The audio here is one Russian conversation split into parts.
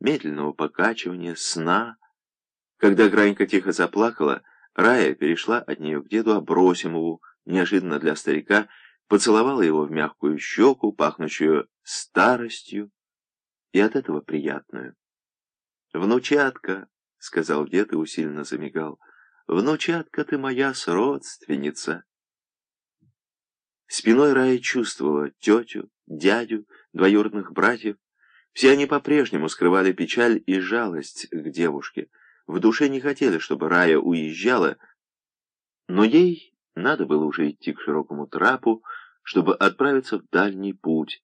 медленного покачивания, сна. Когда Гранька тихо заплакала, Рая перешла от нее к деду Абросимову, неожиданно для старика, поцеловала его в мягкую щеку, пахнущую старостью, и от этого приятную. «Внучатка», — сказал дед и усиленно замигал, — «внучатка ты моя сродственница». Спиной Рая чувствовала тетю, дядю, двоюродных братьев. Все они по-прежнему скрывали печаль и жалость к девушке. В душе не хотели, чтобы Рая уезжала, но ей надо было уже идти к широкому трапу, чтобы отправиться в дальний путь,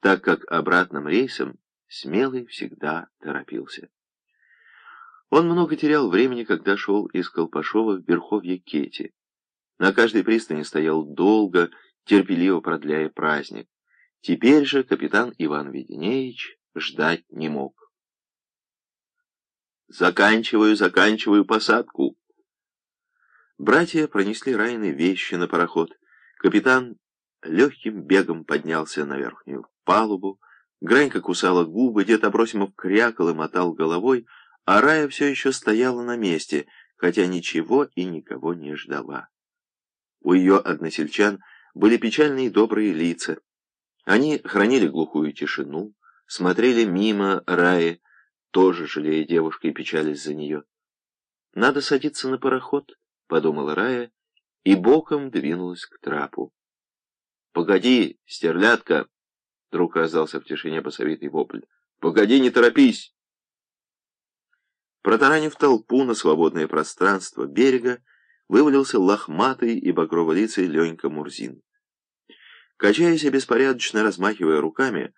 так как обратным рейсом Смелый всегда торопился. Он много терял времени, когда шел из Колпашова в Верховье Кети. На каждой пристани стоял долго, терпеливо продляя праздник. Теперь же капитан Иван Веденеевич ждать не мог. «Заканчиваю, заканчиваю посадку!» Братья пронесли Райны вещи на пароход. Капитан легким бегом поднялся на верхнюю палубу. Гранька кусала губы, дед Абросимов крякал и мотал головой, а Рая все еще стояла на месте, хотя ничего и никого не ждала. У ее односельчан были печальные добрые лица. Они хранили глухую тишину, смотрели мимо Раи, тоже жалея девушку и печались за нее. «Надо садиться на пароход», — подумала Рая, и боком двинулась к трапу. «Погоди, стерлядка!» — вдруг раздался в тишине басовитый вопль. «Погоди, не торопись!» Протаранив толпу на свободное пространство берега, вывалился лохматый и багроволицый Ленька Мурзин. Качаясь и беспорядочно размахивая руками,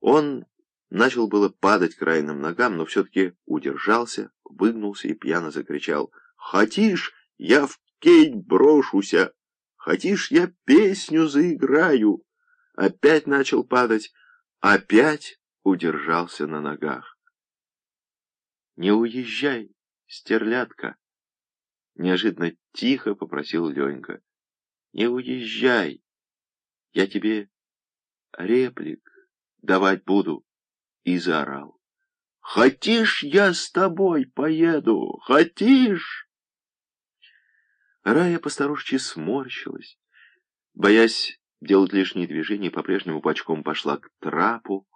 он начал было падать к райным ногам, но все-таки удержался, выгнулся и пьяно закричал «Хотишь, я в кейт брошуся! Хотишь, я песню заиграю!» Опять начал падать, опять удержался на ногах. «Не уезжай, стерлядка!» Неожиданно тихо попросил Ленька. «Не уезжай! Я тебе реплик давать буду!» И заорал. «Хотишь, я с тобой поеду? Хотишь?» Рая постарушечи сморщилась, боясь делать лишние движения, по-прежнему бочком пошла к трапу,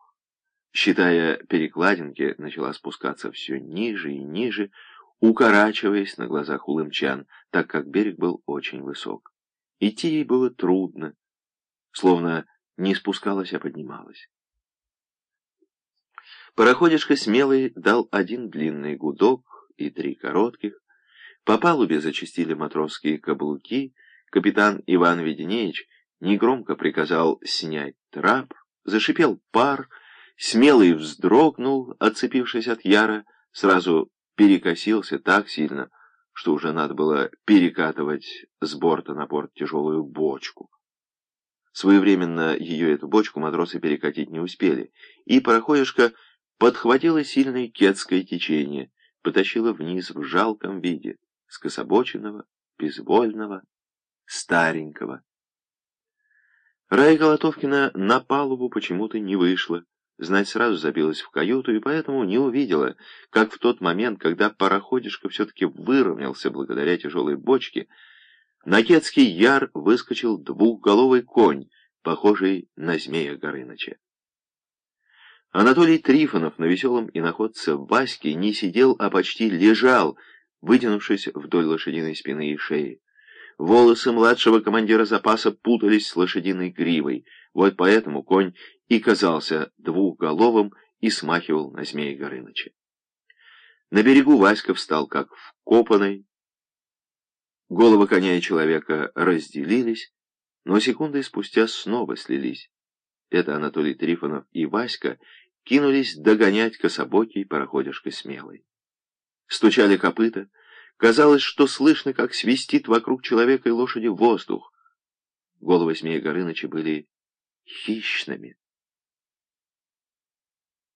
считая перекладинки, начала спускаться все ниже и ниже, укорачиваясь на глазах улымчан, так как берег был очень высок. Идти ей было трудно, словно не спускалась, а поднималась. Пароходишка смелый дал один длинный гудок и три коротких. По палубе зачастили матросские каблуки. Капитан Иван Веденеевич негромко приказал снять трап, зашипел пар, смелый вздрогнул, отцепившись от яра, сразу перекосился так сильно, что уже надо было перекатывать с борта на борт тяжелую бочку. Своевременно ее, эту бочку, матросы перекатить не успели, и пароходишка подхватила сильное кетское течение, потащила вниз в жалком виде, скособоченного, безвольного, старенького. Рая Колотовкина на палубу почему-то не вышла. Знать сразу забилась в каюту и поэтому не увидела, как в тот момент, когда пароходишка все-таки выровнялся благодаря тяжелой бочке, на Кетский яр выскочил двухголовый конь, похожий на змея Горыныча. Анатолий Трифонов на веселом иноходце Ваське не сидел, а почти лежал, вытянувшись вдоль лошадиной спины и шеи. Волосы младшего командира запаса путались с лошадиной гривой. Вот поэтому конь и казался двухголовым и смахивал на змея Горыныча. На берегу Васька встал как вкопанный. Головы коня и человека разделились, но секунды спустя снова слились. Это Анатолий Трифонов и Васька кинулись догонять кособокий пароходишка смелый. Стучали копыта, Казалось, что слышно, как свистит вокруг человека и лошади воздух. Головы Змея Горыныча были хищными.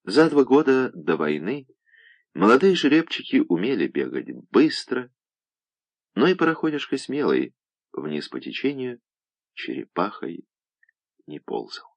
За два года до войны молодые жеребчики умели бегать быстро, но и пароходишка смелый вниз по течению черепахой не ползал.